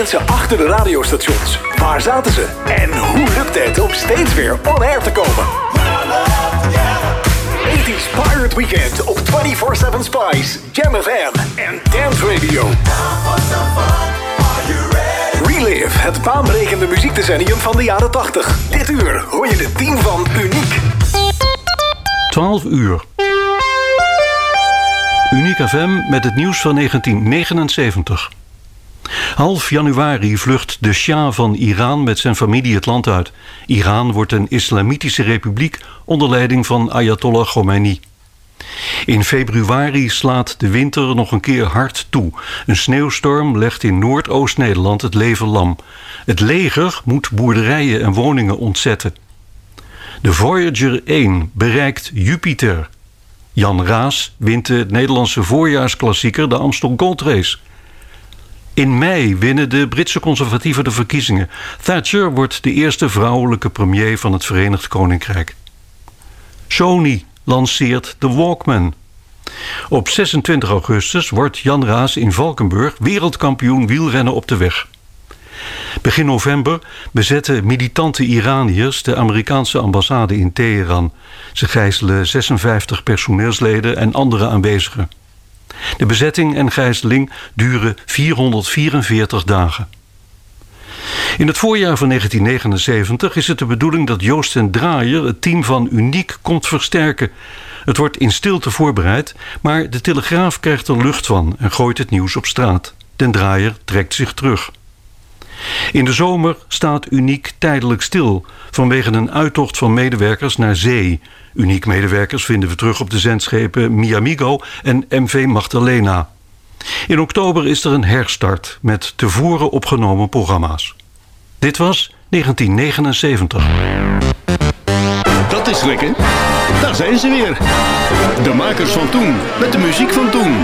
mensen achter de radiostations. Waar zaten ze? En hoe lukte het om steeds weer on air te komen? 80s Pirate Weekend op 24-7 Spice, Jam FM en Dance Radio. Relive, het baanbrekende muziekdecennium van de jaren 80. Dit uur hoor je de team van Uniek. 12 uur. Uniek FM met het nieuws van 1979. Half januari vlucht de Shah van Iran met zijn familie het land uit. Iran wordt een islamitische republiek onder leiding van Ayatollah Khomeini. In februari slaat de winter nog een keer hard toe. Een sneeuwstorm legt in Noordoost-Nederland het leven lam. Het leger moet boerderijen en woningen ontzetten. De Voyager 1 bereikt Jupiter. Jan Raas wint de Nederlandse voorjaarsklassieker de Amstel Gold Race. In mei winnen de Britse conservatieven de verkiezingen. Thatcher wordt de eerste vrouwelijke premier van het Verenigd Koninkrijk. Sony lanceert de Walkman. Op 26 augustus wordt Jan Raas in Valkenburg wereldkampioen wielrennen op de weg. Begin november bezetten militante Iraniërs de Amerikaanse ambassade in Teheran. Ze gijzelen 56 personeelsleden en andere aanwezigen. De bezetting en gijzeling duren 444 dagen. In het voorjaar van 1979 is het de bedoeling dat Joost en Draaier het team van Uniek komt versterken. Het wordt in stilte voorbereid, maar de Telegraaf krijgt er lucht van en gooit het nieuws op straat. Den Draaier trekt zich terug. In de zomer staat Uniek tijdelijk stil vanwege een uittocht van medewerkers naar zee. Uniek medewerkers vinden we terug op de zendschepen Miamigo en MV Magdalena. In oktober is er een herstart met tevoren opgenomen programma's. Dit was 1979. Dat is lekker. Daar zijn ze weer. De makers van toen, met de muziek van toen.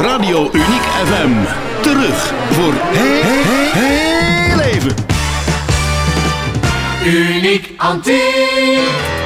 Radio Uniek FM. Terug voor heel, heel, heel even. Uniek Antiek.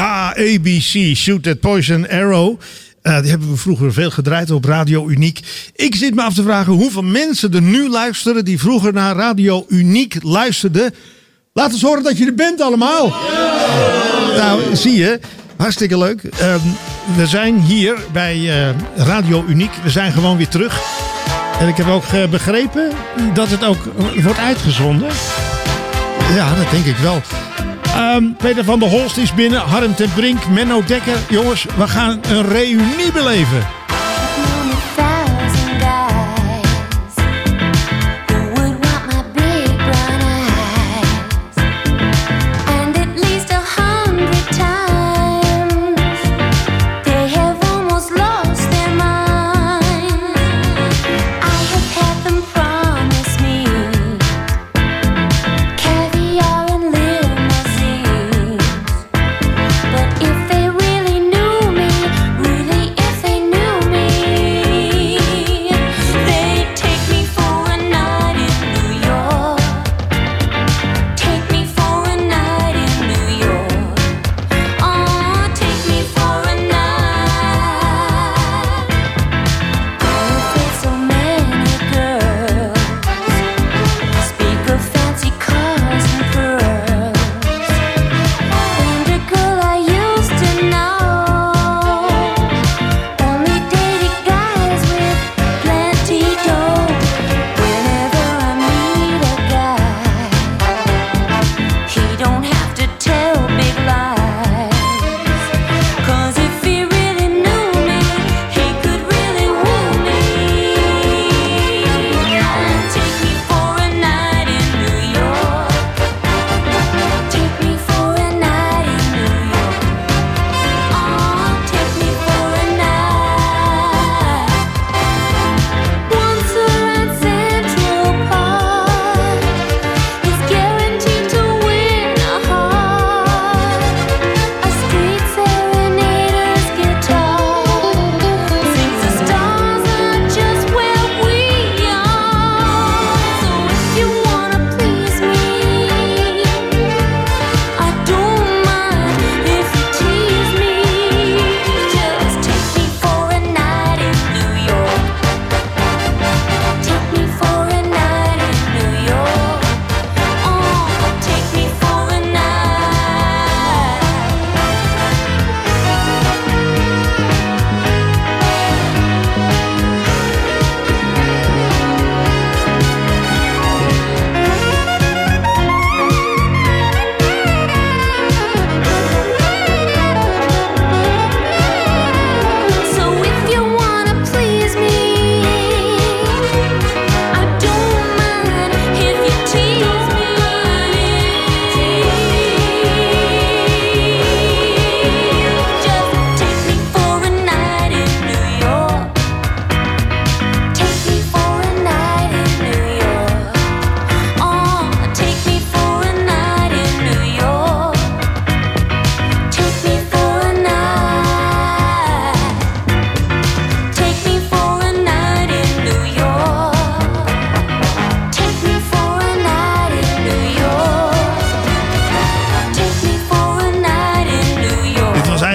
ABC, Shoot That Poison Arrow. Uh, die hebben we vroeger veel gedraaid op Radio Uniek. Ik zit me af te vragen hoeveel mensen er nu luisteren die vroeger naar Radio Uniek luisterden. Laat eens horen dat je er bent allemaal. Nou, zie je. Hartstikke leuk. Uh, we zijn hier bij uh, Radio Uniek. We zijn gewoon weer terug. En ik heb ook uh, begrepen dat het ook wordt uitgezonden. Ja, dat denk ik wel. Um, Peter van der Holst is binnen. Harm ten Brink, Menno Dekker. Jongens, we gaan een reunie beleven.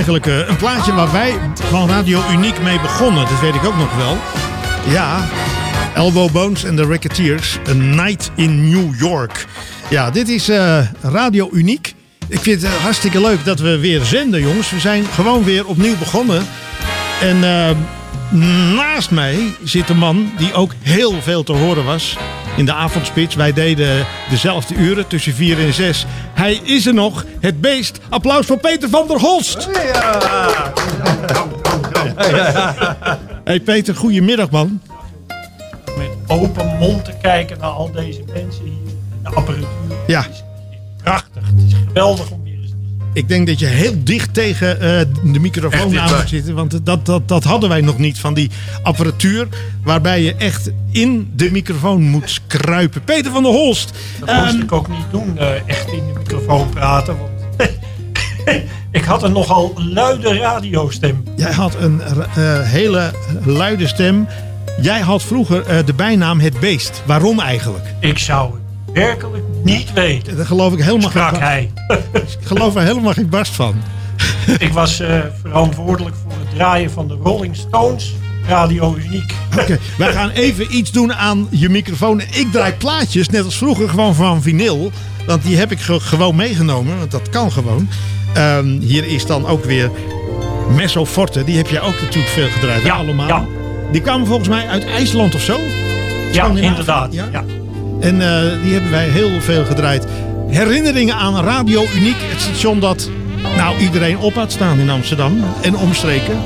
Een plaatje waar wij van Radio Uniek mee begonnen. Dat weet ik ook nog wel. Ja, Elbow Bones en de Racketeers. A Night in New York. Ja, dit is uh, Radio Uniek. Ik vind het hartstikke leuk dat we weer zenden, jongens. We zijn gewoon weer opnieuw begonnen. En naast mij zit een man die ook heel veel te horen was in de avondspits. Wij deden dezelfde uren tussen 4 en 6. Hij is er nog, het beest. Applaus voor Peter van der Holst. Ja. Hey Peter, goedemiddag man. Met open mond te kijken naar al deze mensen hier. De apparatuur. Ja. is prachtig. Het is geweldig om ik denk dat je heel dicht tegen uh, de microfoon aan moet zitten. Want dat, dat, dat hadden wij nog niet van die apparatuur. Waarbij je echt in de microfoon moet kruipen. Peter van der Holst. Dat moest um, ik ook niet doen, uh, echt in de microfoon praten. Want ik had een nogal luide radiostem. Jij had een uh, hele luide stem. Jij had vroeger de bijnaam Het Beest. Waarom eigenlijk? Ik zou werkelijk niet weten. Dat geloof ik helemaal Sprak hij. ik geloof er helemaal geen barst van. ik was eh, verantwoordelijk voor het draaien van de Rolling Stones. Radio Uniek. Oké, wij gaan even iets doen aan je microfoon. Ik draai plaatjes, net als vroeger, gewoon van vinyl. Want die heb ik ge- gewoon meegenomen, want dat kan gewoon. Ehm, hier is dan ook weer Messo Forte. Die heb jij ook natuurlijk veel gedraaid, Ja, allemaal. ja. Die kwamen volgens mij uit IJsland of zo. Ja, inderdaad. ja? Ja. En eh, die hebben wij heel veel gedraaid. Herinneringen aan Radio Uniek, het station dat nou, iedereen op had staan in Amsterdam en omstreken.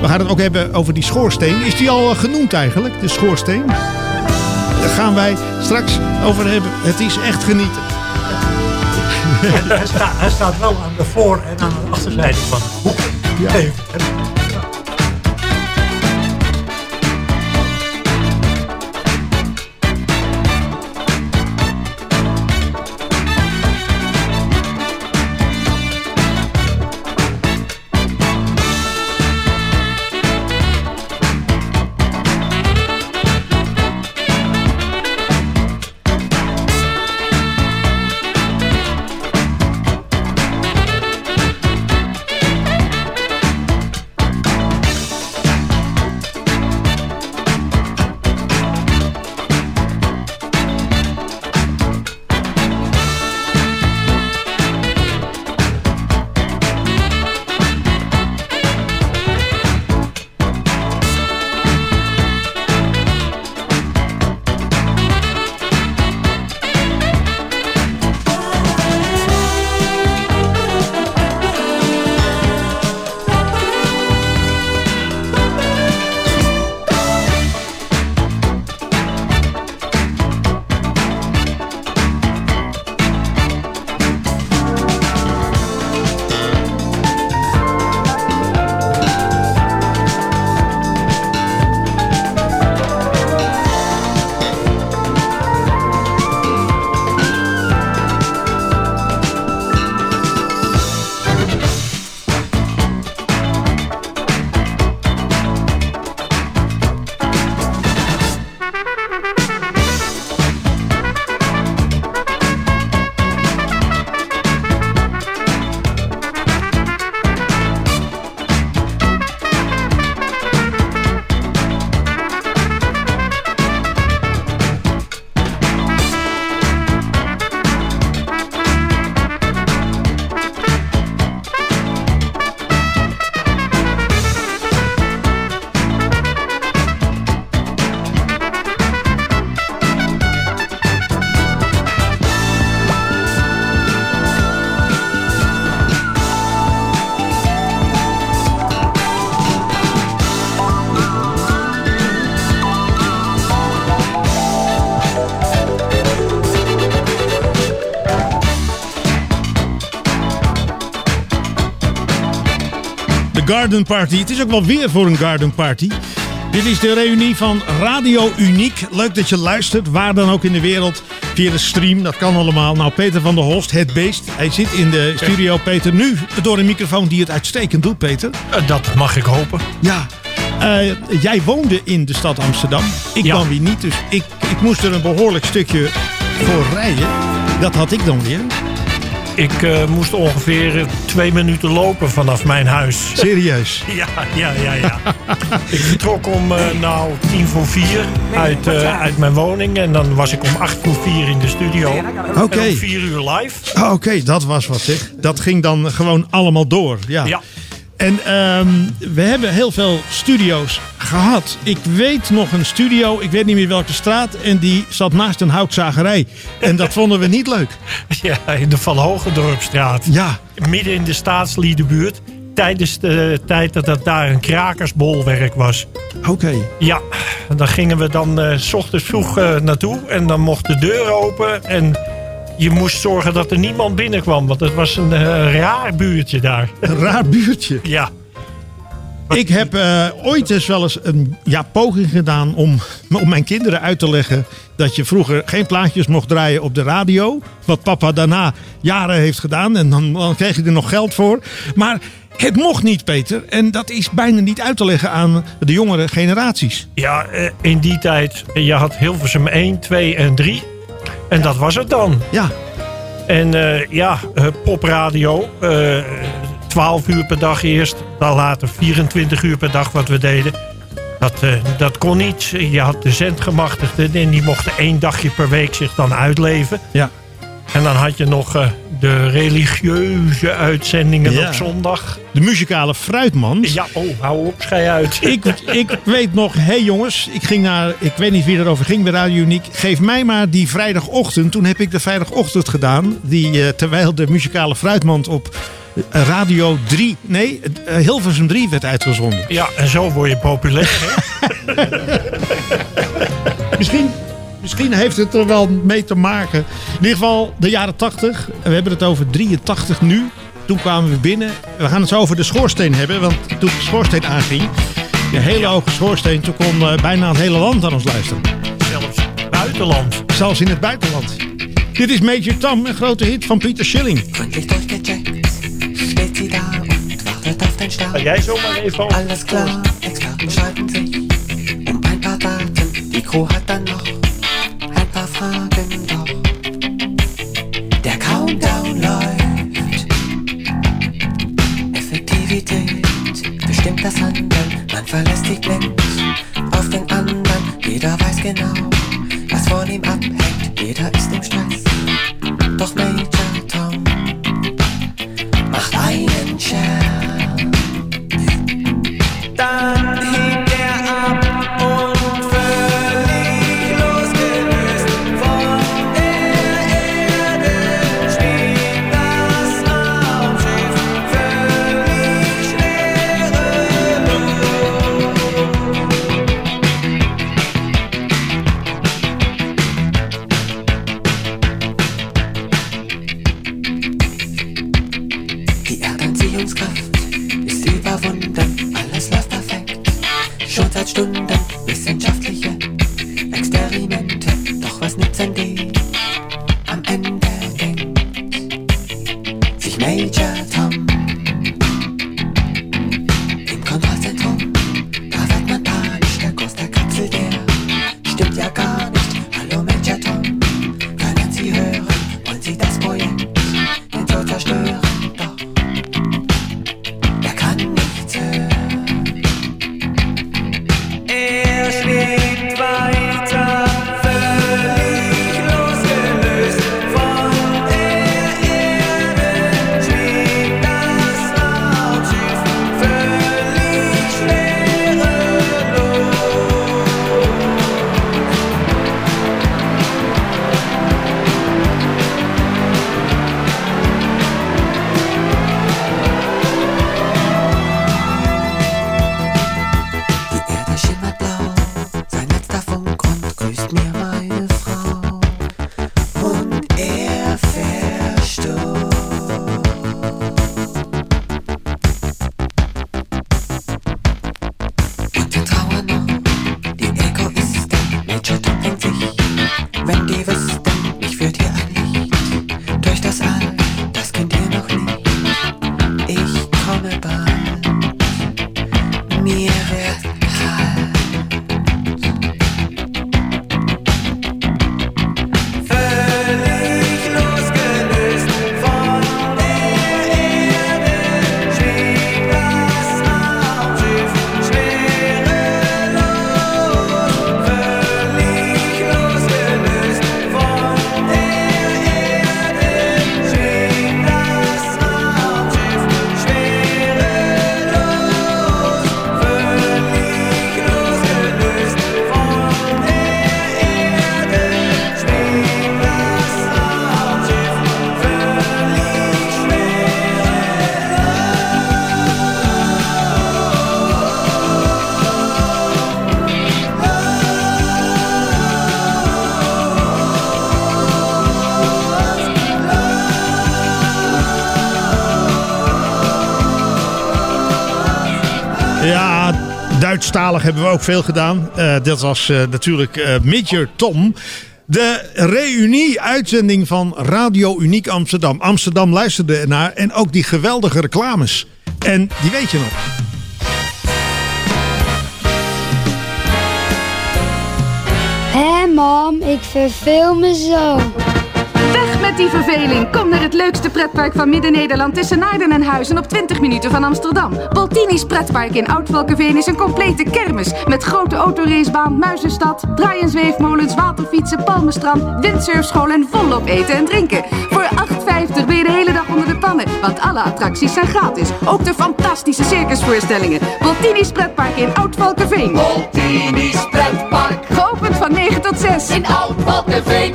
We gaan het ook hebben over die schoorsteen. Is die al eh, genoemd eigenlijk, de schoorsteen? Daar gaan wij straks over hebben. Het is echt genieten. En hij, staat, hij staat wel aan de voor- en aan de achterzijde van de hoek. Ja. Garden Party. Het is ook wel weer voor een Garden Party. Dit is de reunie van Radio Uniek. Leuk dat je luistert, waar dan ook in de wereld. Via de stream, dat kan allemaal. Nou, Peter van der Holst, het beest. Hij zit in de studio, Peter. Nu door een microfoon die het uitstekend doet, Peter. Eh, Dat mag ik hopen. Ja, eh, jij woonde in de stad Amsterdam. Ik Ja. dan weer niet, dus ik, ik moest er een behoorlijk stukje voor rijden. Dat had ik dan weer. Ik eh, moest ongeveer eh, twee minuten lopen vanaf mijn huis. Serieus. Ja, ja, ja, ja. ik vertrok om eh, nou tien voor vier uit, uit mijn woning. En dan was ik om acht voor vier in de studio. Oké. Om vier uur live. Oké, dat was wat zeg. Dat ging dan gewoon allemaal door. Ja. Ja. En ehm, we hebben heel veel studio's gehad. Ik weet nog een studio, ik weet niet meer welke straat. En die zat naast een houtzagerij. En dat vonden we niet leuk. Ja, in de Van Hogendorpstraat. Ja, Midden in de staatsliedenbuurt. Tijdens de tijd dat het daar een krakersbolwerk was. oké. Ja, dan gingen we dan eh, s ochtends vroeg eh, naartoe. En dan mocht de deur open. En je moest zorgen dat er niemand binnenkwam. Want het was een eh, raar buurtje daar. Een raar buurtje. Ja, Ik heb eh, ooit eens wel eens een ja, poging gedaan om, om mijn kinderen uit te leggen dat je vroeger geen plaatjes mocht draaien op de radio. Wat papa daarna jaren heeft gedaan en dan, dan kreeg je er nog geld voor. Maar het mocht niet, Peter. En dat is bijna niet uit te leggen aan de jongere generaties. ja eh, in die tijd. Je had Hilversum 1, 2 en 3. En dat was het dan. Ja, En eh, ja, eh, popradio. eh, 12 uur per dag eerst. Dan later 24 uur per dag wat we deden. Dat, dat kon niet. Je had de zendgemachtigden en die mochten één dagje per week zich dan uitleven. Ja. En dan had je nog eh, de religieuze uitzendingen Ja. op zondag. De muzikale fruitman. Ja, oh, hou op, schei uit. Ik, ik weet nog, hé hey jongens, ik ging naar, ik weet niet wie erover ging bij Radio Uniek. Geef mij maar die vrijdagochtend. Toen heb ik de vrijdagochtend gedaan. Die, eh, terwijl de muzikale fruitmand op eh, Radio 3, nee, Hilversum 3 werd uitgezonden. Ja, en zo word je populair. Hè? Misschien, misschien heeft het er wel mee te maken. In ieder geval de jaren 80. We hebben het over 83 nu. Toen kwamen we binnen. We gaan het zo over de schoorsteen hebben. Want toen de schoorsteen aanging, de hele hoge schoorsteen, toen kon eh, bijna het hele land aan ons luisteren. Zelfs buitenland. Zelfs in het buitenland. Dit is Major Tom, een grote hit van Pieter Schilling. Jij zomaar even Alles klar, Experten streiten sich um ein paar Daten. Die Crew hat dann noch ein paar Fragen, doch der Countdown läuft. Effektivität bestimmt das Handeln. Man verlässt sich blind auf den anderen. Jeder weiß genau, was von ihm abhängt. Jeder ist im Stress. Duitsstalig hebben we ook veel gedaan. Eh, dat was eh, natuurlijk eh Major Tom. De reunie-uitzending van Radio Uniek Amsterdam. Amsterdam luisterde ernaar en ook die geweldige reclames. En die weet je nog. Hé mam, ik verveel me zo. Die verveling. Kom naar het leukste pretpark van Midden-Nederland tussen Naarden en Huizen op 20 minuten van Amsterdam. Boltini's pretpark in Oud-Valkenveen is een complete kermis. Met grote autoracebaan, muizenstad, draai- en zweefmolens, waterfietsen, palmenstrand, windsurfschool en volop eten en drinken. Voor 8,50 ben je de hele dag onder de pannen. Want alle attracties zijn gratis. Ook de fantastische circusvoorstellingen. Boltini's pretpark in Oud-Valkenveen. Boltini's pretpark Geopend van 9 tot 6. in Oud-Valkenveen.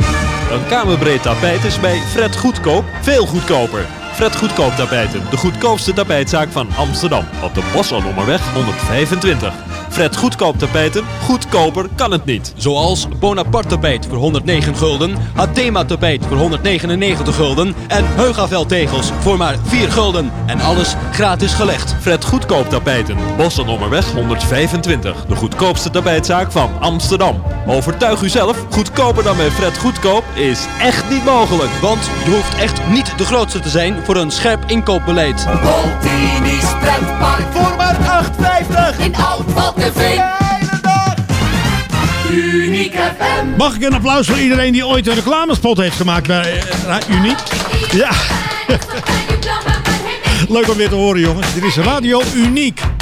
Een kamerbreed tapijt is bij Fred Goedkoop veel goedkoper. Fred Goedkoop Tapijten, de goedkoopste tapijtzaak van Amsterdam. Op de Bosselommerweg 125. Fred Goedkoop Tapijten, goedkoper kan het niet. Zoals Bonaparte tapijt voor 109 gulden, Athema tapijt voor 199 gulden en Heugaveld tegels voor maar 4 gulden. En alles gratis gelegd. Fred Goedkoop Tapijten, Bosselommerweg 125. De goedkoopste tapijtzaak van Amsterdam. Overtuig u zelf, goedkoper dan bij Fred Goedkoop is echt niet mogelijk. Want je hoeft echt niet de grootste te zijn voor een scherp inkoopbeleid. Pretpark Voor maar 8,50. in Uniek FM. Mag ik een applaus voor iedereen die ooit een reclamespot heeft gemaakt bij uh, Uniek? Ja. Leuk om weer te horen, jongens. Dit is Radio Uniek.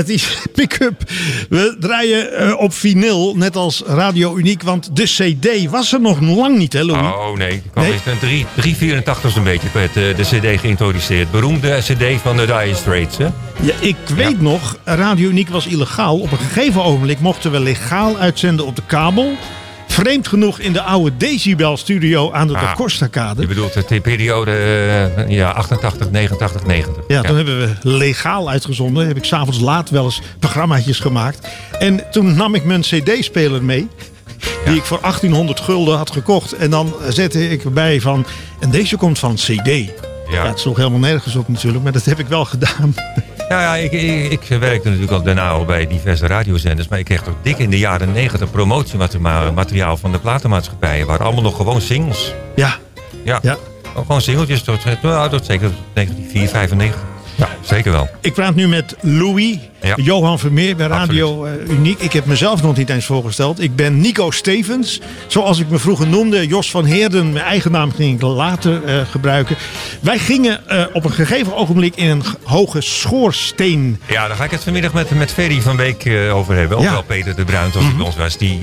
Het is pick-up. We draaien eh, op vinyl, net als Radio Uniek, want de CD was er nog lang niet, hè, Louis? Oh nee, ik kwam Nee? een 3, 384 zo'n beetje met eh, de CD geïntroduceerd. Beroemde CD van de Dire Straits, hè? Ja, ik weet nog, Radio Uniek was illegaal. Op een gegeven ogenblik mochten we legaal uitzenden op de kabel. Vreemd genoeg in de oude Decibel studio aan de Ah, Da Costa-kade. Je bedoelt de periode eh, ja, 88, 89, 90. Ja, toen hebben we legaal uitgezonden. Heb ik s'avonds laat wel eens programmaatjes gemaakt. En toen nam ik mijn cd-speler mee. Die ik voor 1800 gulden had gekocht. En dan zette ik erbij van... En deze komt van cd. Ja. het sloeg helemaal nergens op natuurlijk. Maar dat heb ik wel gedaan. Ja, ja ik, ik, ik werkte natuurlijk al daarna al bij diverse radiozenders. Maar ik kreeg toch dik in de jaren negentig promotiemateriaal van de platenmaatschappijen. waren allemaal nog gewoon singles. Ja. Ja, Ja. gewoon singeltjes tot, nou, tot zeker 1994, 95. Ja, zeker wel. Ik praat nu met Louis, Ja. Johan Vermeer bij Radio eh, Uniek. Ik heb mezelf nog niet eens voorgesteld. Ik ben Nico Stevens. Zoals ik me vroeger noemde, Jos van Heerden. Mijn eigen naam ging ik later eh, gebruiken. Wij gingen eh, op een gegeven ogenblik in een hoge schoorsteen. Ja, daar ga ik het vanmiddag met, met Ferry van Beek over hebben. Ook Ja. wel Peter de Bruin, zoals hij bij ons was. Die,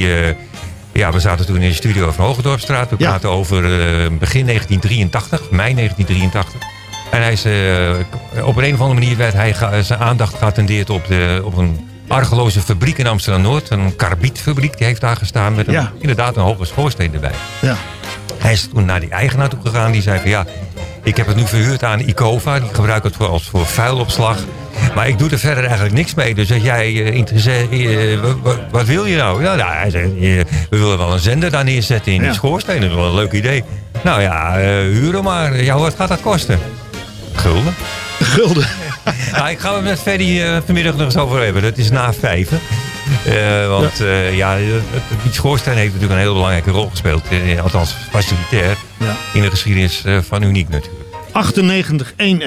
ja, we zaten toen in de studio van Hogendorpstraat. We Ja. praten over begin 1983, mei 1983. En hij is, eh, op een, een of andere manier werd hij ga- zijn aandacht geattendeerd op, de, op een argeloze fabriek in Amsterdam-Noord. Een karbietfabriek, die heeft daar gestaan met een, Ja. inderdaad een hoge schoorsteen erbij. Ja. Hij is toen naar die eigenaar toe gegaan. Die zei van ja, ik heb het nu verhuurd aan Icova. Die gebruikt het voor, als voor vuilopslag. Maar ik doe er verder eigenlijk niks mee. Dus als jij wa- wat, wil je nou? Ja, nou, hij zei, we willen wel een zender daar neerzetten in Ja. die schoorsteen. Dat is wel een leuk idee. Nou ja, eh huren maar. Ja, wat gaat dat kosten? Gulden. Gulden. Nou, ik ga het met Ferdy eh, vanmiddag nog eens over hebben. Dat is na vijven. Eh, want ja. ja, die schoorsteen heeft natuurlijk een heel belangrijke rol gespeeld. eh, althans, facilitair. Ja. In de geschiedenis eh, van Uniek natuurlijk.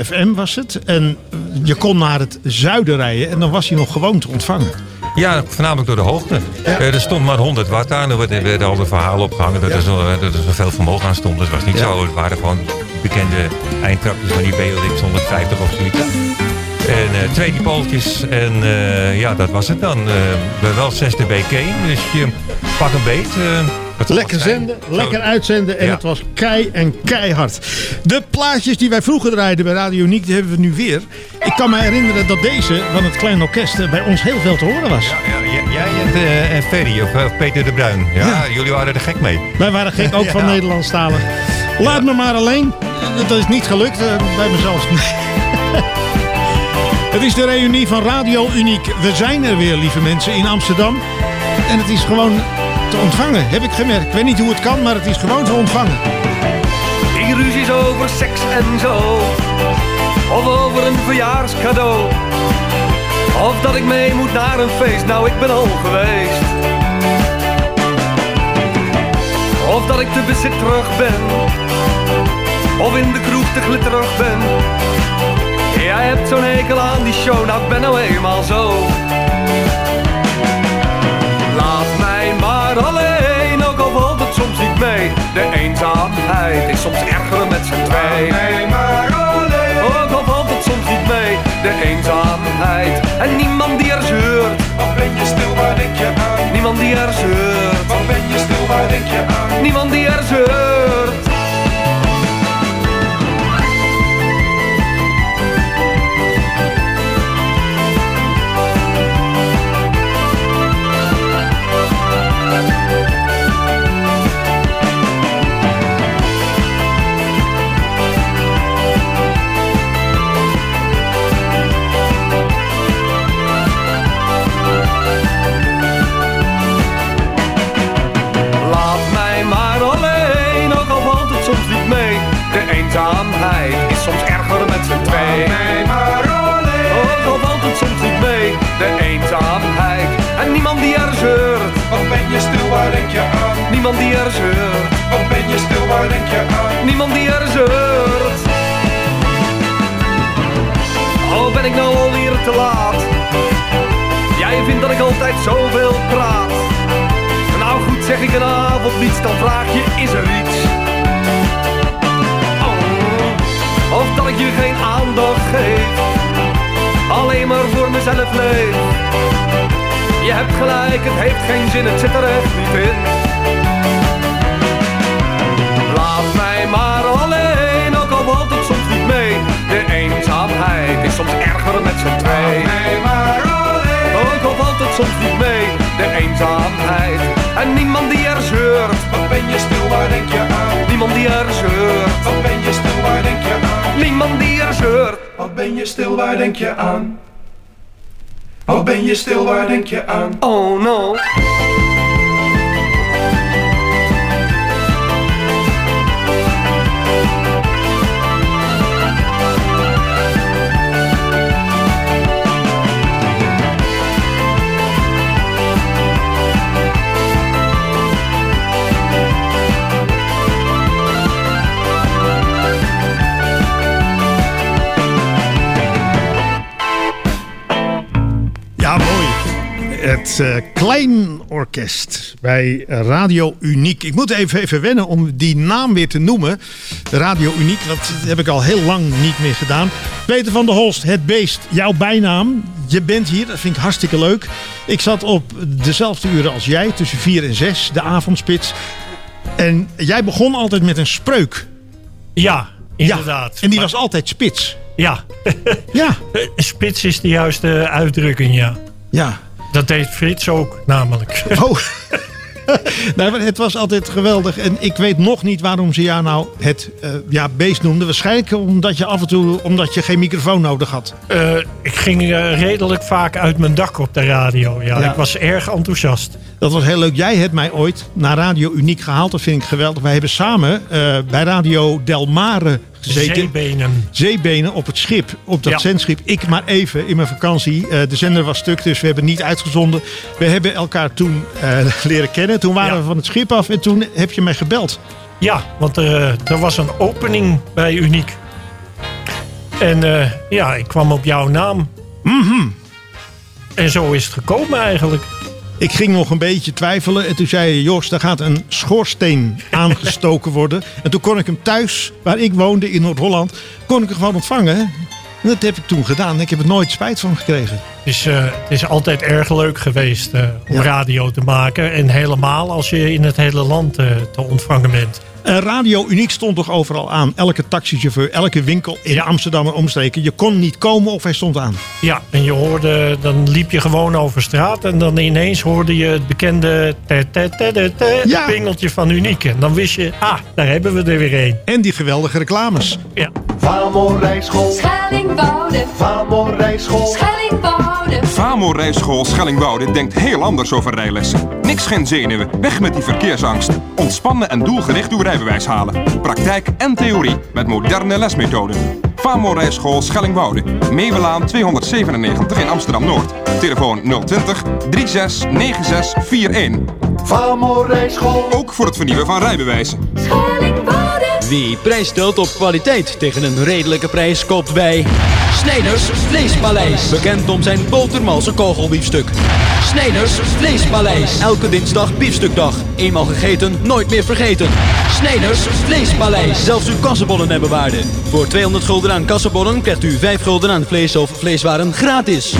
98.1 FM was het. En je kon naar het zuiden rijden. En dan was hij nog gewoon te ontvangen. Ja, voornamelijk door de hoogte. Eh, er stond maar 100 watt aan. Er werden, al de verhalen opgehangen dat, er zo, eh, dat er zoveel vermogen aan stond. Dat was niet zo. Het waren gewoon bekende eindtrapjes van die BLX 150 of zoiets. En eh, twee dipooltjes. En eh, ja, dat was het dan. We hebben wel 6 dB gain. Dus je pak een beet. Lekker zenden, lekker uitzenden. En Ja. het was kei en keihard. De plaatjes die wij vroeger draaiden bij Radio Uniek, die hebben we nu weer. Ik kan me herinneren dat deze van het Klein Orkest eh, bij ons heel veel te horen was. Ja, j- jij en, eh, en Ferry of, eh, Peter de Bruin. Ja, Ja. jullie waren er gek mee. Wij waren gek ook van Ja. Nederlandstalig. Laat me maar alleen. Dat is niet gelukt bij mezelf. Het is de reunie van Radio Uniek. We zijn er weer, lieve mensen, in Amsterdam. En het is gewoon te ontvangen, heb ik gemerkt. Ik weet niet hoe het kan, maar het is gewoon te ontvangen. Die ruzies over seks en zo. Of over een verjaarscadeau. Of dat ik mee moet naar een feest, nou ik ben al geweest. Of dat ik te bezit terug ben. Of in de kroeg te glitterig ben. Jij hebt zo'n hekel aan die show, nou ik ben nou eenmaal zo. Eenzaamheid is soms erger met z'n twee. Mij maar alleen, ook al valt het soms niet mee. De eenzaamheid en niemand die er zeurt. Wat ben je stil, waar denk je aan? Niemand die er zeurt. Wat ben je stil, waar denk je aan? Niemand die er zeurt. Laat mij maar alleen, ook al valt het soms niet mee. De eenzaamheid en niemand die er zeurt. Wat ben je stil, waar denk je aan? Niemand die er zeurt. Wat ben je stil, waar denk je aan? Niemand die er zeurt. Oh, ben ik nou alweer te laat? Jij vindt dat ik altijd zoveel praat. Nou goed, zeg ik een avond niets, dan vraag je, is er iets? Of dat ik je geen aandacht geef, alleen maar voor mezelf leef. Je hebt gelijk, het heeft geen zin, het zit er echt niet in. Laat mij maar alleen, ook al valt het soms niet mee. De eenzaamheid is soms erger met z'n twee. Laat mij maar alleen, ook al valt het soms niet mee. De eenzaamheid en niemand Wat ben je stil, waar denk je aan? Wat ben je stil, waar denk je aan? Oh no. Het eh, Klein Orkest bij Radio Uniek. Ik moet even, even wennen om die naam weer te noemen. Radio Uniek, dat heb ik al heel lang niet meer gedaan. Peter van der Holst, het beest, jouw bijnaam. Je bent hier, dat vind ik hartstikke leuk. Ik zat op dezelfde uren als jij, tussen 4 en 6, de avondspits. En jij begon altijd met een spreuk. Ja, inderdaad. en die was altijd spits. Ja. ja. Spits is de juiste uitdrukking, ja. Ja. Dat deed Frits ook, namelijk. Oh. nou, het was altijd geweldig. En ik weet nog niet waarom ze jou nou het eh, ja, beest noemden. Waarschijnlijk omdat je af en toe omdat je geen microfoon nodig had. Eh, ik ging eh, redelijk vaak uit mijn dak op de radio. Ja. Ja. Ik was erg enthousiast. Dat was heel leuk. Jij hebt mij ooit naar Radio Uniek gehaald. Dat vind ik geweldig. Wij hebben samen eh, bij Radio Delmare gezeten. Zeebenen. Zeebenen op het schip. Op dat Ja. zendschip. Ik maar even in mijn vakantie. Eh, de zender was stuk, dus we hebben niet uitgezonden. We hebben elkaar toen eh, leren kennen. Toen waren we van het schip af en toen heb je mij gebeld. Ja, want er was een opening bij Uniek. En ja, ik kwam op jouw naam. Mhm. En zo is het gekomen eigenlijk. Ik ging nog een beetje twijfelen. En toen zei je, Jos, daar gaat een schoorsteen aangestoken worden. En toen kon ik hem thuis, waar ik woonde in Noord-Holland, kon ik hem gewoon ontvangen. En dat heb ik toen gedaan. Ik heb er nooit spijt van gekregen. Het is, eh, het is altijd erg leuk geweest eh, om Ja. radio te maken. En helemaal als je in het hele land eh, te ontvangen bent. Eh, Radio Uniek stond toch overal aan. Elke taxichauffeur, elke winkel in Amsterdam en omstreken. Je kon niet komen of hij stond aan. Ja, en je hoorde, dan liep je gewoon over straat en dan ineens hoorde je het bekende te, te, te, te, te, Ja. pingeltje van Uniek. En dan wist je, ah, daar hebben we er weer een. En die geweldige reclames. Ja. Vamo rijschool, Schellingwoude, Vamo rijschool. Schellingwoude. Famo Rijschool Schellingwoude denkt heel anders over rijlessen. Niks geen zenuwen, weg met die verkeersangst. Ontspannen en doelgericht uw rijbewijs halen. Praktijk en theorie met moderne lesmethoden. Famo Rijschool Schellingwoude. Meewelaan 297 in Amsterdam-Noord. Telefoon 020 36 96 41. Vamo rijschool. Ook voor het vernieuwen van rijbewijzen. Wie prijs stelt op kwaliteit tegen een redelijke prijs koopt bij Snijders Vleespaleis. Bekend om zijn botermalse kogelbiefstuk. Snijders Vleespaleis. Elke dinsdag biefstukdag. Eenmaal gegeten, nooit meer vergeten. Snijders Vleespaleis. Zelfs uw kassenbonnen hebben waarde. Voor 200 gulden aan kassenbonnen krijgt u 5 gulden aan vlees of vleeswaren gratis.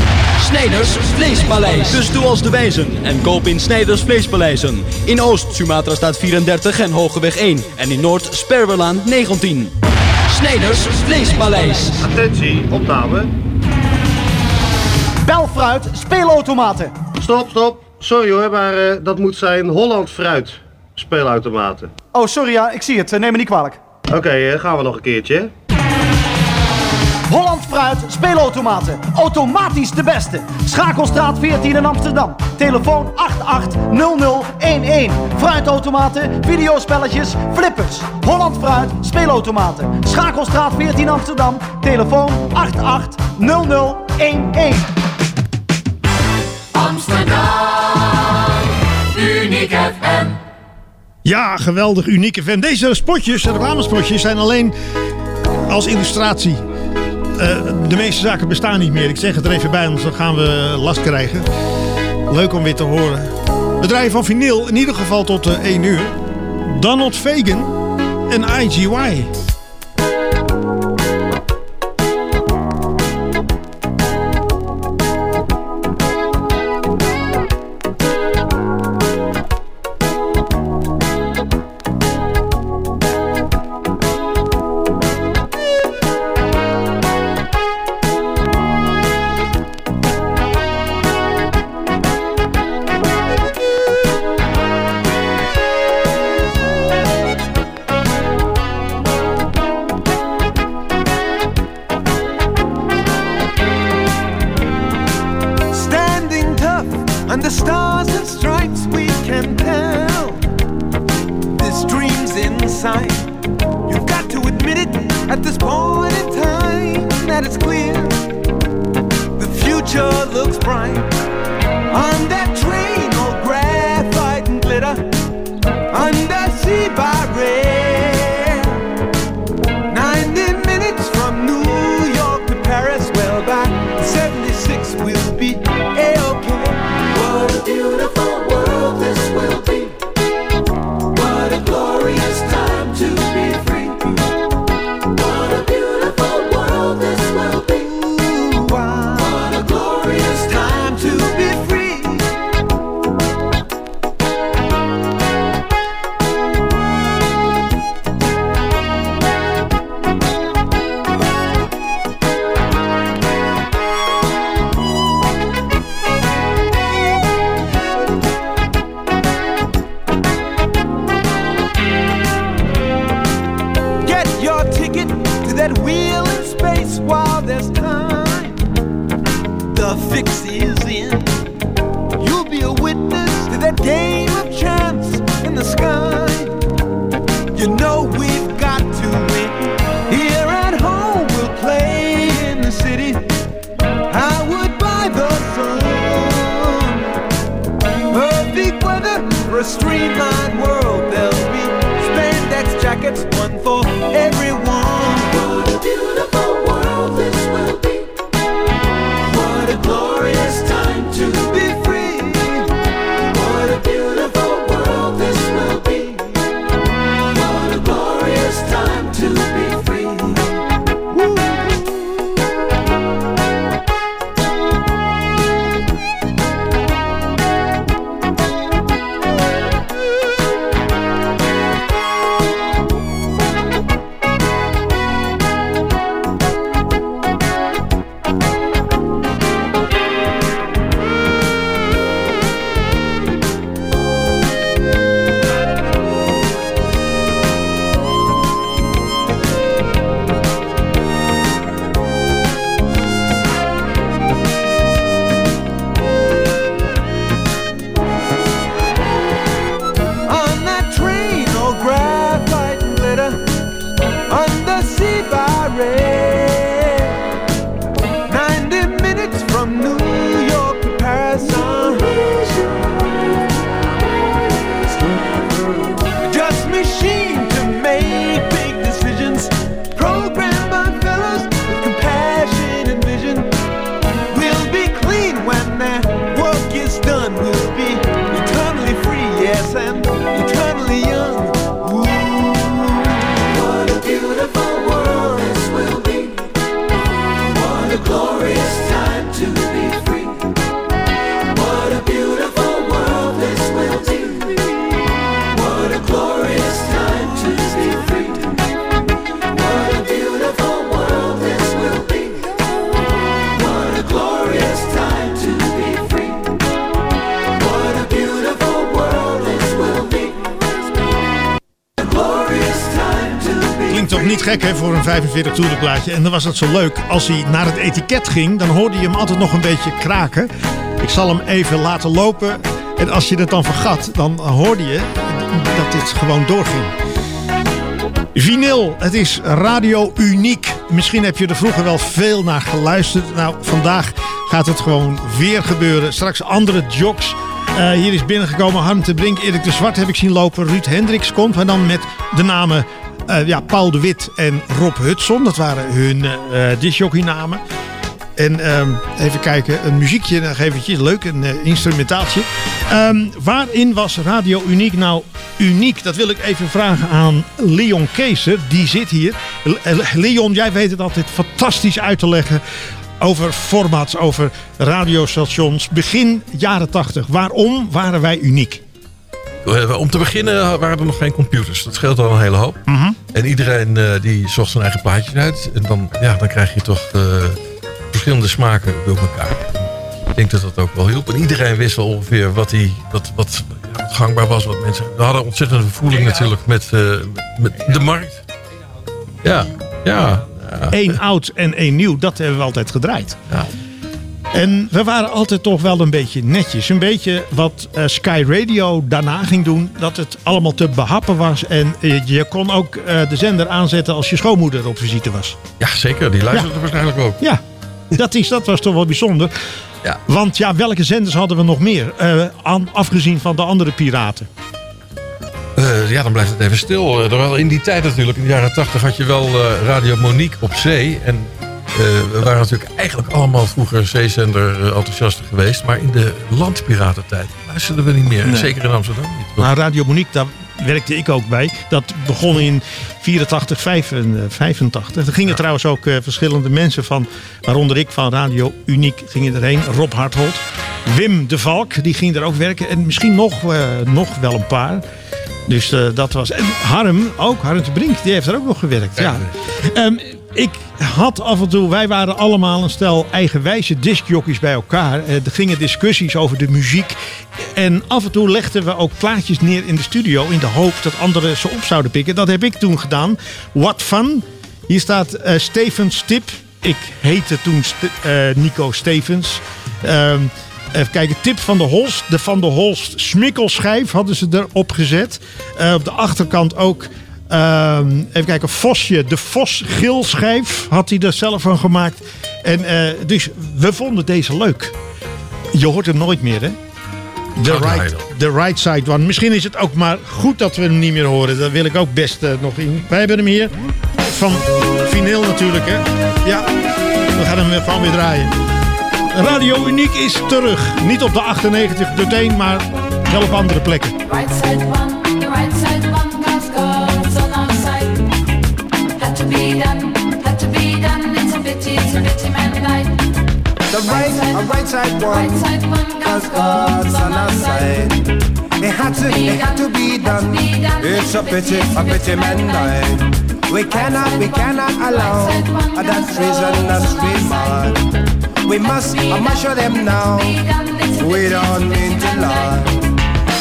Snijders Vleespaleis. Dus doe als de wijzen en koop in Snijders Vleespaleizen. In Oost Sumatra staat 34 en Hogeweg 1. En in Noord Sperwerlaan 19. Snijders Vleespaleis. Attentie, opname. Belfruit, speelautomaten. Stop, stop. Sorry hoor, maar eh, dat moet zijn Holland Fruit speelautomaten. Oh, sorry, ja, ik zie het. Neem me niet kwalijk. Oké, eh, gaan we nog een keertje. Holland Fruit, speelautomaten. Automatisch de beste. Schakelstraat 14 in Amsterdam. Telefoon 880011. Fruitautomaten, videospelletjes, flippers. Holland Fruit, speelautomaten. Schakelstraat 14 Amsterdam. Telefoon 880011. Amsterdam, Uniek FM. Ja, geweldig, unieke fan. Deze spotjes, reclamespotjes, zijn alleen als illustratie. Eh, de meeste zaken bestaan niet meer. Ik zeg het er even bij, anders dan gaan we last krijgen. Leuk om weer te horen. Draaien van vinyl, in ieder geval tot eh, 1 uur. Donald Fagan en IGY. Gek hè, voor een 45 toeren plaatje. En dan was het zo leuk. Als hij naar het etiket ging, dan hoorde je hem altijd nog een beetje kraken. Ik zal hem even laten lopen. En als je het dan vergat, dan hoorde je dat dit gewoon doorging. Vinyl, het is radio uniek. Misschien heb je er vroeger wel veel naar geluisterd. Nou, vandaag gaat het gewoon weer gebeuren. Straks andere jocks. Eh, hier is binnengekomen Harm de Brink, Erik de Zwart heb ik zien lopen. Ruud Hendricks komt, maar dan met de namen eh, ja, Paul de Wit en Rob Hudson. Dat waren hun eh disjockeynamen. En ehm, even kijken, een muziekje nog eventjes. Leuk, een eh, instrumentaaltje. Ehm, waarin was Radio Uniek nou uniek? Dat wil ik even vragen aan Leon Keeser. Die zit hier. Le- eh, Leon, jij weet het altijd fantastisch uit te leggen over formats, over radiostations. Begin jaren 80. Waarom waren wij uniek? Eh, Om te beginnen waren er nog geen computers. Dat scheelt al een hele hoop. Mhm. En iedereen eh, die zocht zijn eigen plaatjes uit. En dan, ja, dan krijg je toch eh, verschillende smaken door elkaar. Ik denk dat dat ook wel hielp. En iedereen wist wel ongeveer wat, die, wat, wat, ja, wat gangbaar was. Wat mensen, we hadden ontzettende voeling natuurlijk met, met de markt. Ja, ja. Eén oud en één nieuw, dat hebben we altijd gedraaid. Ja. En we waren altijd toch wel een beetje netjes. Een beetje wat eh, Sky Radio daarna ging doen. Dat het allemaal te behappen was. En eh, je kon ook eh, de zender aanzetten als je schoonmoeder op visite was. Ja, zeker. Die luisterde waarschijnlijk ook. Ja, dat, is, dat was toch wel bijzonder. Ja. Want ja, welke zenders hadden we nog meer? Aan, afgezien van de andere piraten. Ja, dan blijft het even stil. In die tijd natuurlijk, in de jaren 80, had je wel eh, Radio Monique op zee. En we waren natuurlijk eigenlijk allemaal vroeger zeezender eh, enthousiasten geweest. Maar in de landpiratentijd luisterden we niet meer. Nee. Zeker in Amsterdam niet. Nou, Radio Monique, daar werkte ik ook bij. Dat begon in 84, 85. Er gingen trouwens ook eh, verschillende mensen van, waaronder ik van Radio Uniek, gingen erheen. Rob Harthold, Wim de Valk, die ging er ook werken. En misschien nog, eh, nog wel een paar. Dus eh, dat was. En Harm, ook Harm de Brink, die heeft er ook nog gewerkt. Ja. Ehm, ik had af en toe, wij waren allemaal een stel eigenwijze discjockeys bij elkaar. Eh, er gingen discussies over de muziek. En af en toe legden we ook plaatjes neer in de studio in de hoop dat anderen ze op zouden pikken. Dat heb ik toen gedaan. What fun. Hier staat eh, Stevens tip. Ik heette toen eh, Nico Stevens. Ehm, even kijken, tip van de Holst. De Van de Holst smikkelschijf hadden ze erop gezet. Op de achterkant ook, ehm, even kijken, Vosje. De Vos Gilschijf had hij er zelf van gemaakt. En eh, dus we vonden deze leuk. Je hoort hem nooit meer, hè? The right, the right Side One. Misschien is het ook maar goed dat we hem niet meer horen. Dat wil ik ook best eh, nog in. Wij hebben hem hier. Van vinyl natuurlijk, hè? Ja, we gaan hem gewoon weer draaien. Radio Uniek is terug. Niet op de 98 1, maar wel op andere plekken. Right side one, the right side pity, it's a pity, man died. The right, a right side one, cause God's on our side. It had to, it had to be done. It's a pity, a pity man died. We cannot, we cannot allow that treason, that remark. We must, I must show them now. We don't mean to lie.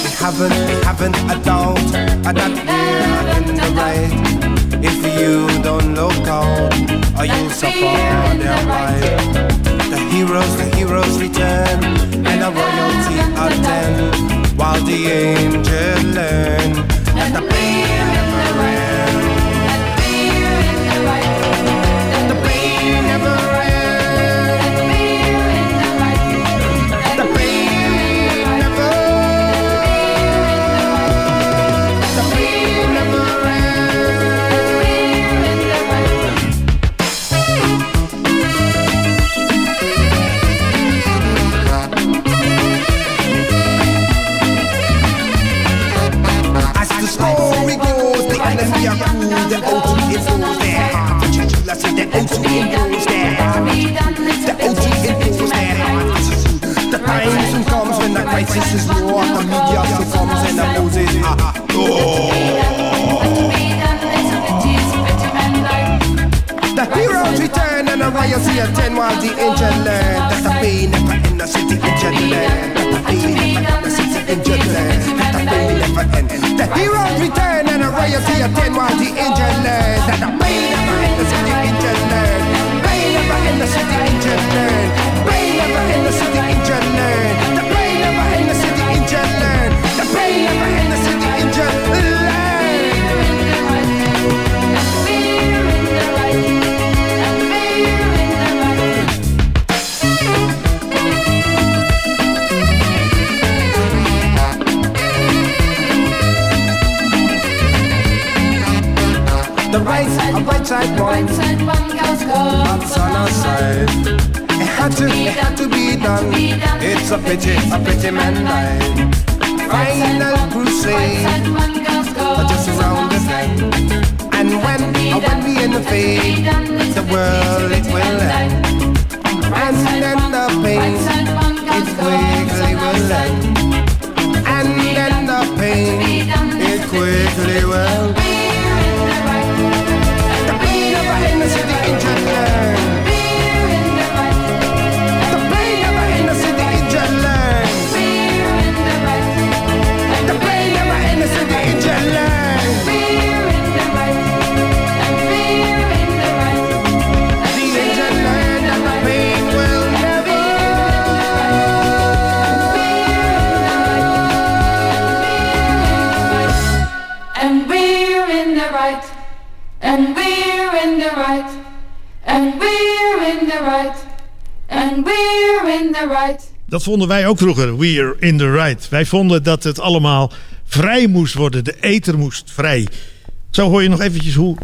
We haven't, we haven't a doubt that we're in the right. If you don't look out, or you'll suffer their right. The heroes, the heroes return, and the royalty attend, while the angels learn that the pain Dat vonden wij ook vroeger. We're in the right. Wij vonden dat het allemaal vrij moest worden. De ether moest vrij. Zo hoor je nog eventjes hoe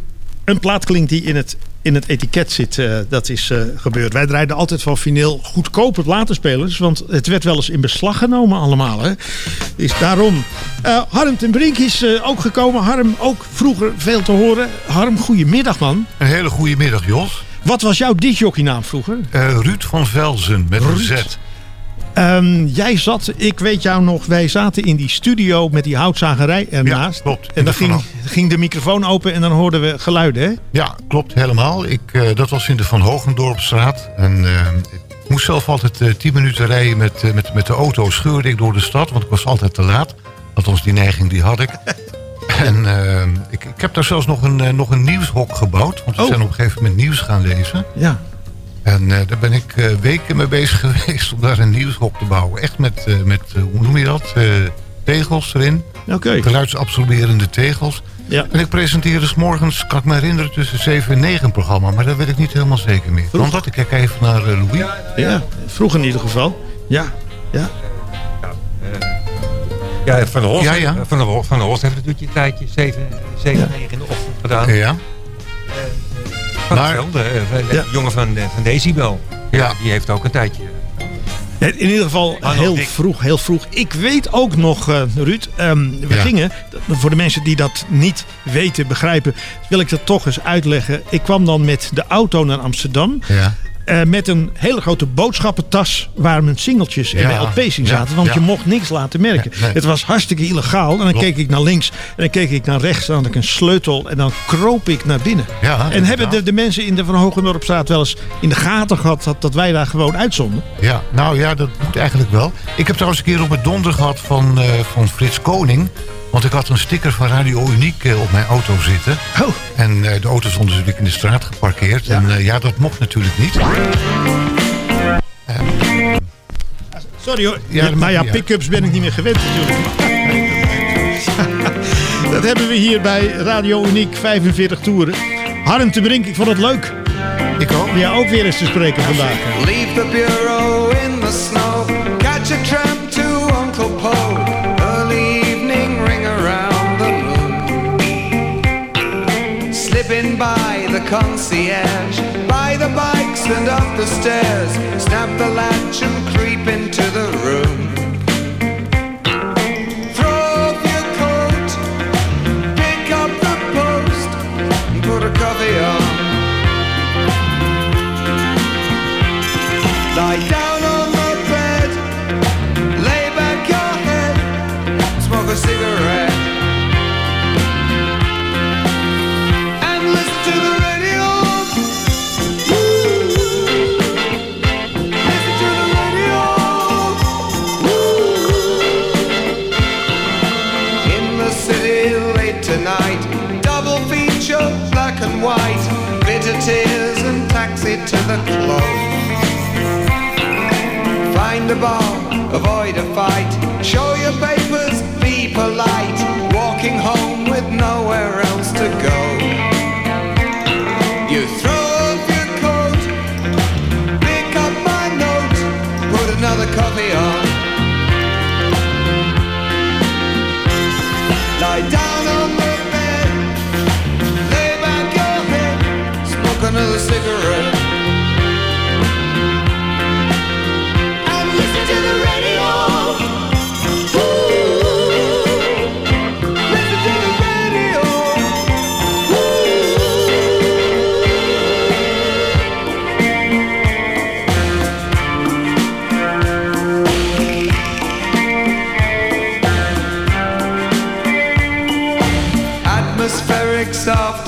een plaat klinkt die in het, in het etiket zit. Eh, dat is eh, gebeurd. Wij draaiden altijd van vinyl goedkope platenspelers. Want het werd wel eens in beslag genomen allemaal. Hè. Dus daarom. Eh, Harm ten Brink is ook gekomen. Harm ook vroeger veel te horen. Harm, goedemiddag man. Een hele goede middag, Jos. Wat was jouw disjockeynaam vroeger? Ruud van Velzen met een Z. Ehm, jij zat, ik weet jou nog, wij zaten in die studio met die houtzagerij ernaast. klopt. En dan ging, ging de microfoon open en dan hoorden we geluiden, hè? Ja, klopt helemaal. Ik, eh, dat was in de Van Hogendorpstraat. En eh, ik moest zelf altijd eh, tien minuten rijden met, met, met de auto. Scheurde ik door de stad, want ik was altijd te laat. Althans, die neiging die had ik. en eh, ik, ik heb daar zelfs nog een, nog een nieuwshok gebouwd. Want we Oh. zijn op een gegeven moment nieuws gaan lezen. Ja. En eh, daar ben ik eh, weken mee bezig geweest om daar een nieuws op te bouwen. Echt met, eh, met eh, hoe noem je dat? Eh, tegels erin. Oké. Geluidsabsorberende tegels. Ja. En ik presenteerde 's morgens, kan ik me herinneren, tussen 7 en 9 een programma. Maar dat weet ik niet helemaal zeker meer. Want dat, ik kijk even naar eh, Louis. Ja, vroeg in ieder geval. Ja, ja. Ja, Van der Horst, Ja, ja. Van der, Horst- van der Horst heeft natuurlijk een tijdje 7, 7 9 in de ochtend gedaan. Ja. Van Maar- hetzelfde, eh, de Ja. jongen van, eh, van Decibel. Ja. Die heeft ook een tijdje. In ieder geval heel vroeg, heel vroeg. Ik weet ook nog, eh, Ruud, ehm, we Ja. gingen, voor de mensen die dat niet weten, begrijpen, wil ik dat toch eens uitleggen. Ik kwam dan met de auto naar Amsterdam. Ja. Eh, met een hele grote boodschappentas waar mijn singeltjes en Ja, mijn LP's in ja, zaten. Want ja. je mocht niks laten merken. Nee, nee. Het was hartstikke illegaal. En dan Klopt. keek ik naar links en dan keek ik naar rechts. Dan had ik een sleutel en dan kroop ik naar binnen. En hebben de, de mensen in de Van Hogendorpstraat wel eens in de gaten gehad dat, dat wij daar gewoon uitzonden? Ja, nou ja, dat moet eigenlijk wel. Ik heb trouwens een keer op het donder gehad van, eh, van Frits Koning. Want ik had een sticker van Radio Uniek eh, op mijn auto zitten. Oh. En eh, de auto stond natuurlijk in de straat geparkeerd. En eh, ja, dat mocht natuurlijk niet. Sorry hoor. Ja, maar ja, pick-ups ben ik niet meer gewend natuurlijk. dat hebben we hier bij Radio Uniek 45 toeren. Harm te Brink, ik vond het leuk. Ik ook. Ja, ook weer eens te spreken vandaag. Leave the bureau concierge. By the bikes and up the stairs. Snap the latch and creep into the club. Find a bar, avoid a fight. Show your papers, be polite. Walking home with nowhere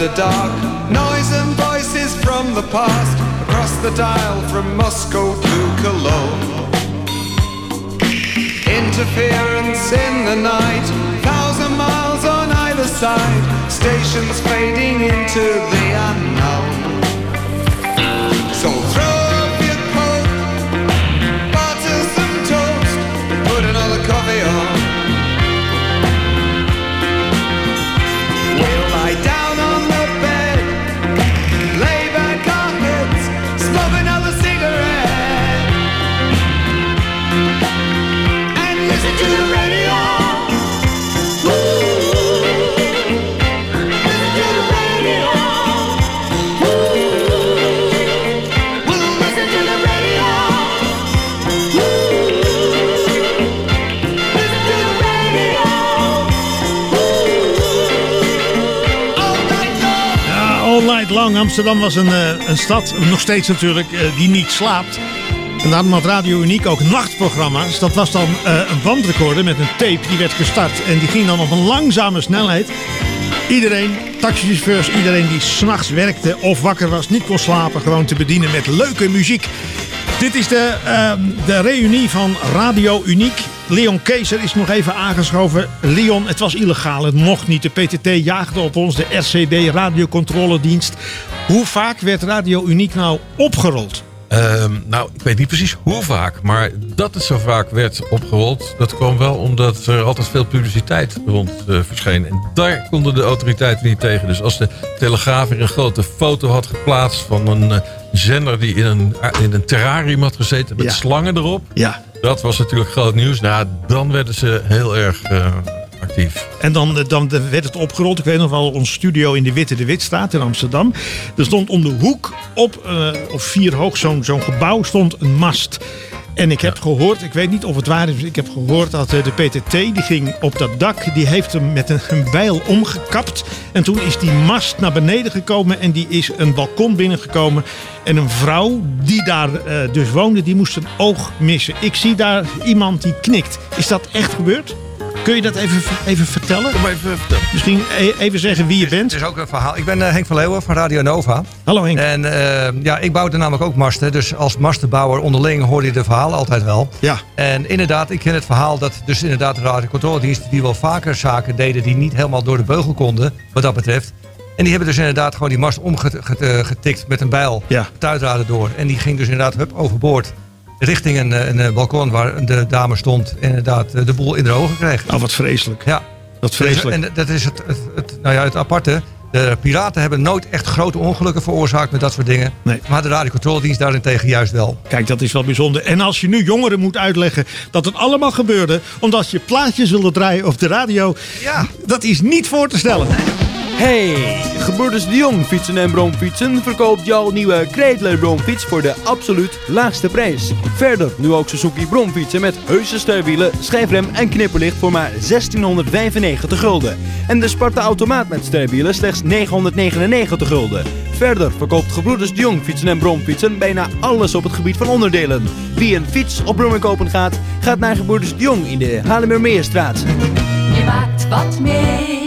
After dark, noise and voices from the past, across the dial from Moscow to Cologne. Interference in the night, thousand miles on either side, stations fading into the unknown. So throw up your coat, butter some toast, put another coffee on. Long. Amsterdam was een, eh, een stad, nog steeds natuurlijk, eh, die niet slaapt. En daarom had Radio Uniek ook nachtprogramma's. Dat was dan eh, een bandrecorder met een tape die werd gestart. En die ging dan op een langzame snelheid. Iedereen, taxichauffeurs, iedereen die s'nachts werkte of wakker was, niet kon slapen, gewoon te bedienen met leuke muziek. Dit is de, ehm, de reunie van Radio Uniek. Leon Keeser is nog even aangeschoven. Leon, het was illegaal, het mocht niet. De PTT jaagde op ons, de RCD, Radiocontroledienst. Hoe vaak werd Radio Uniek nou opgerold? Ehm, nou, ik weet niet precies hoe vaak, maar dat het zo vaak werd opgerold, dat kwam wel omdat er altijd veel publiciteit rond eh, verscheen. En daar konden de autoriteiten niet tegen. Dus als de Telegraaf weer een grote foto had geplaatst van een eh, zender die in een, in een terrarium had gezeten met Ja. slangen erop, Ja. Dat was natuurlijk groot nieuws. Nou, dan werden ze heel erg eh, actief. En dan, eh, dan werd het opgerold. Ik weet nog wel, ons studio in de Witte de Witstraat in Amsterdam. Er stond om de hoek op, eh, op vier hoog zo'n zo'n gebouw stond een mast. En ik heb gehoord, ik weet niet of het waar is, ik heb gehoord dat eh, de PTT die ging op dat dak, die heeft hem met een, bijl omgekapt. En toen is die mast naar beneden gekomen en die is een balkon binnengekomen. En een vrouw die daar eh, dus woonde, die moest een oog missen. Ik zie daar iemand die knikt. Is dat echt gebeurd? Kun je dat even, even vertellen? Misschien e- even zeggen wie je bent. Het is ook een verhaal. Ik ben eh, Henk van Leeuwen van Radio Nova. Hallo Henk. En eh, ja, ik bouwde namelijk ook masten. Dus als mastenbouwer onderling hoorde je de verhalen altijd wel. Ja. En inderdaad, ik ken het verhaal dat dus inderdaad de radiocontroledienst... die wel vaker zaken deden die niet helemaal door de beugel konden, wat dat betreft. En die hebben dus inderdaad gewoon die mast omgetikt met een bijl. Ja. Het door. En die ging dus inderdaad hup, overboord. Richting een, eh, een eh, balkon waar de dame stond. En inderdaad eh, de boel in de ogen kreeg. Oh, wat vreselijk. Ja. Wat vreselijk. En dat is het, het, het, nou ja, het aparte. De piraten hebben nooit echt grote ongelukken veroorzaakt met dat soort dingen. Nee. Maar de radiocontroledienst daarentegen juist wel. Kijk, dat is wel bijzonder. En als je nu jongeren moet uitleggen dat het allemaal gebeurde omdat je plaatjes wilde draaien op de radio, ja. dat is niet voor te stellen. Hey, Gebroeders de Jong Fietsen en Bromfietsen verkoopt jouw nieuwe Kreidler Bromfiets voor de absoluut laagste prijs. Verder nu ook Suzuki Bromfietsen met heuse stuurwielen, schijfrem en knipperlicht voor maar 1695 gulden. En de Sparta automaat met stuurwielen slechts 999 gulden. Verder verkoopt Gebroeders de Jong Fietsen en Bromfietsen bijna alles op het gebied van onderdelen. Wie een fiets op Bromming kopen gaat, gaat naar Gebroeders de Jong in de Haarlemmermeerstraat. Je maakt wat mee.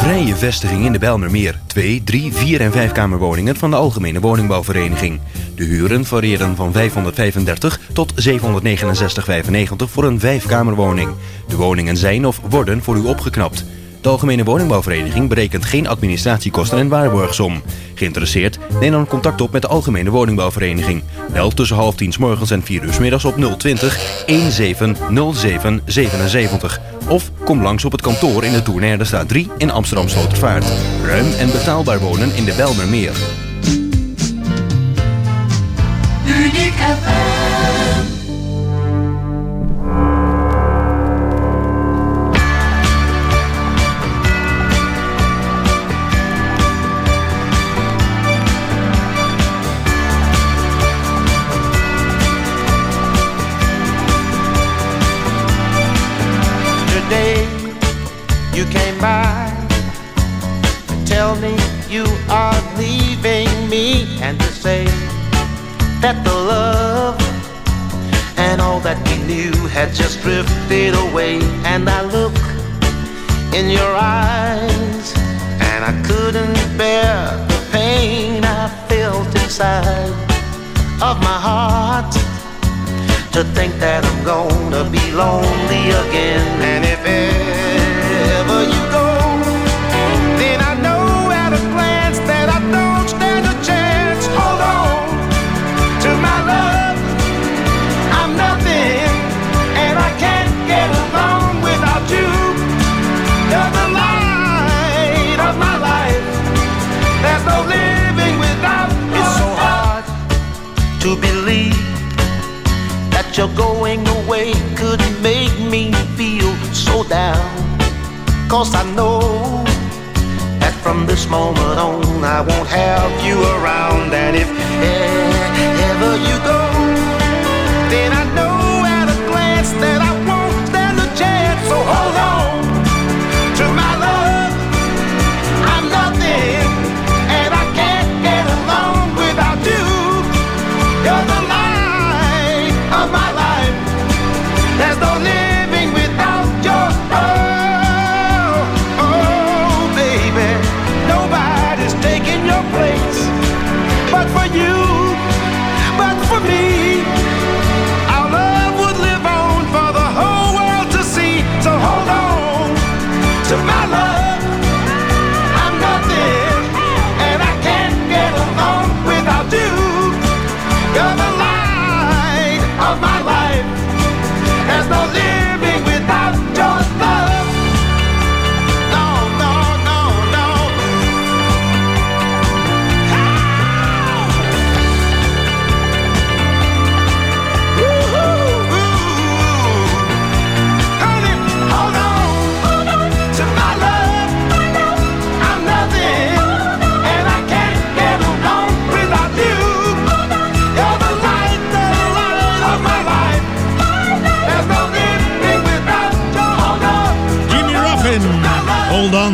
Vrije vestiging in de Bijlmermeer. 2, 3, 4 en 5 kamerwoningen van de Algemene Woningbouwvereniging. De huren variëren van 535 tot 769,95 voor een 5-kamerwoning. De woningen zijn of worden voor u opgeknapt. De Algemene Woningbouwvereniging berekent geen administratiekosten en waarborgsom. Geïnteresseerd? Neem dan contact op met de Algemene Woningbouwvereniging. Bel tussen half tien 's morgens en 4 uur 's middags op 020 1707 77. Of kom langs op het kantoor in de Tournaire Straat 3 in Amsterdam Slotervaart. Ruim en betaalbaar wonen in de Bijlmermeer. Uniek that the love and all that we knew had just drifted away. And I look in your eyes and I couldn't bear the pain I felt inside of my heart to think that I'm gonna be lonely again. And if to believe that you're going away could make me feel so down. Cause I know that from this moment on I won't have you around. And if ever you go,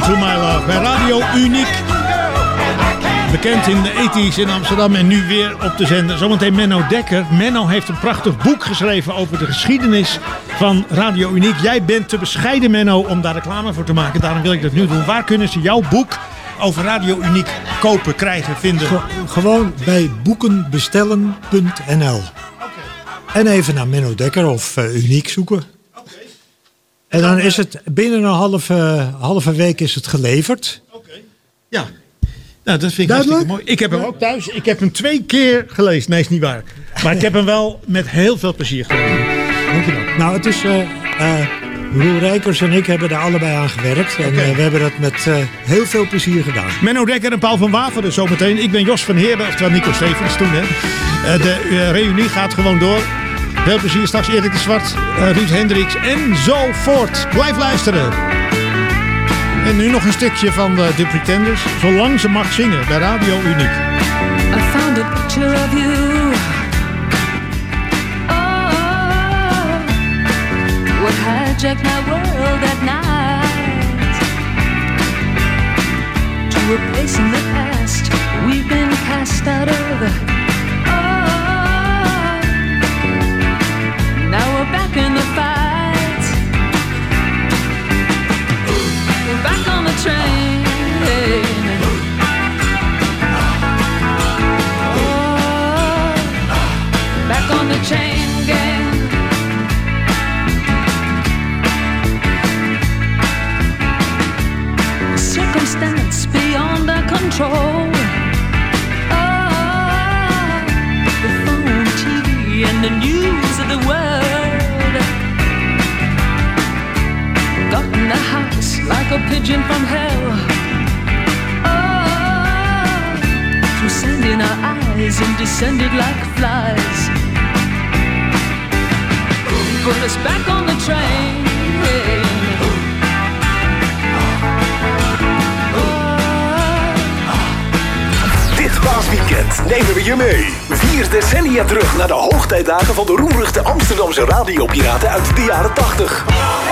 to my love. Bij Radio Uniek. Bekend in de 80s in Amsterdam en nu weer op de zender. Zometeen Menno Dekker. Menno heeft een prachtig boek geschreven over de geschiedenis van Radio Uniek. Jij bent te bescheiden, Menno, om daar reclame voor te maken. Daarom wil ik dat nu doen. Waar kunnen ze jouw boek over Radio Uniek kopen, krijgen, vinden? Gewoon bij boekenbestellen.nl. En even naar Menno Dekker of eh, Uniek zoeken. En dan is het binnen een halve, halve week is het geleverd. Ja. Nou, dat vind ik hartstikke mooi. Ik heb hem ook thuis. Ik heb hem twee keer gelezen. Nee, is niet waar. Maar ik heb hem wel met heel veel plezier gelezen. Dankjewel. Nou, het is... eh eh, Roel Rijkers en ik hebben daar allebei aan gewerkt. En eh, we hebben dat met eh, heel veel plezier gedaan. Menno Dekker en Paul van Waveren zometeen. Ik ben Jos van Heerden, oftewel Nico Stevens toen. Hè. Eh, de eh, reunie gaat gewoon door. Veel plezier straks Erik de Zwart, eh, Ruud Hendricks en zo voort. Blijf luisteren. En nu nog een stukje van de, de Pretenders. Zolang ze mag zingen bij Radio Uniek. I found a picture of you. Oh, what hijacked my world at night. To a place in the past we've been cast out of. The fight. We're back on the train. Oh, back on the chain gang. Circumstance beyond our control. Oh, the phone, TV, and the news of the world. In the house like a pigeon from hell. Oh, through sand in our eyes and descended like flies. Put us back on the train. Dit paasweekend nemen we je mee. Vier decennia terug naar de hoogtijdagen van de roemruchte Amsterdamse radiopiraten uit de jaren 80.